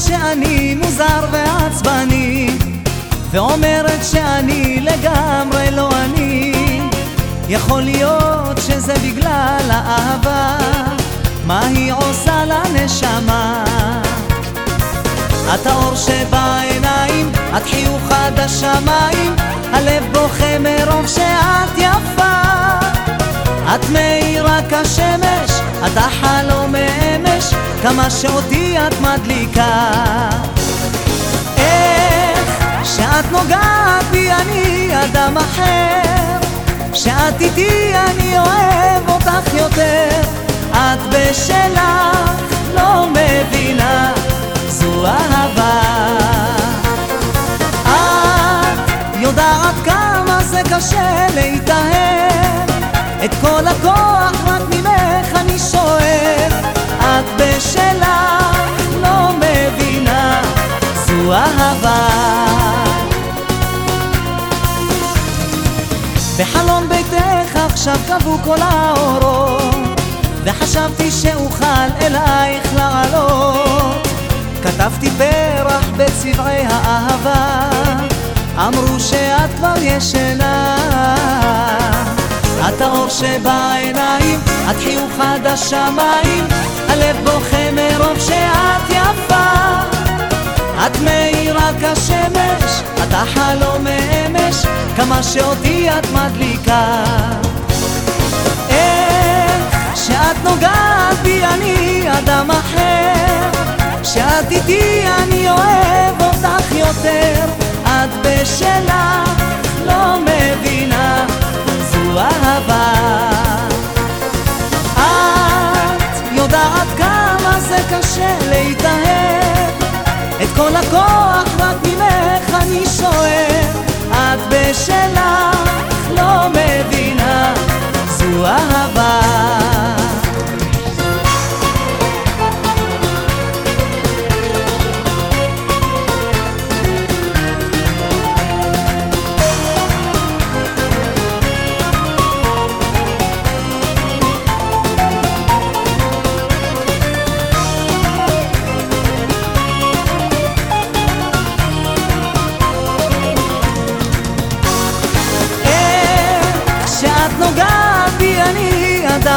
שאני מוזר ועצבני ואומרת שאני לגמרי לא אני. יכול להיות שזה בגלל האהבה מה היא עושה לנשמה? את האור שבעיניים, את חיוך עד השמיים הלב בוכה מרוב שאת יפה. את מאירה כשמש, את מאמש כמה שאותי את מדליקה. איך שאת נוגעת בי אני אדם אחר. שאת איתי אני אוהב אותך יותר. את בשלך לא מבינה זו אהבה. את יודעת כמה זה קשה להתאהב. את כל הכוח רק ממך אהבה בחלום ביתך עכשיו כבו כל האורות וחשבתי שאוכל אלייך לעלות. כתבתי פרח בצבעי האהבה אמרו שאת כבר ישנה. את האור שבעיניים, את חיוך עד השמיים הלב כמה שאותי את מדליקה. איך שאת נוגעת בי אני אדם אחר. שאת איתי את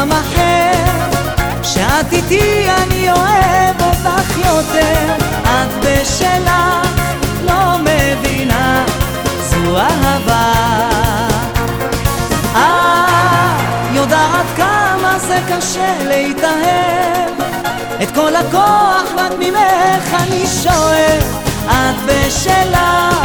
אדם אחר. כשאת איתי אני אוהב אותך יותר. את בשלך לא מבינה זו אהבה. את יודעת כמה זה קשה להתאהב. את כל הכוח רק ממך אני שואב. את בשלך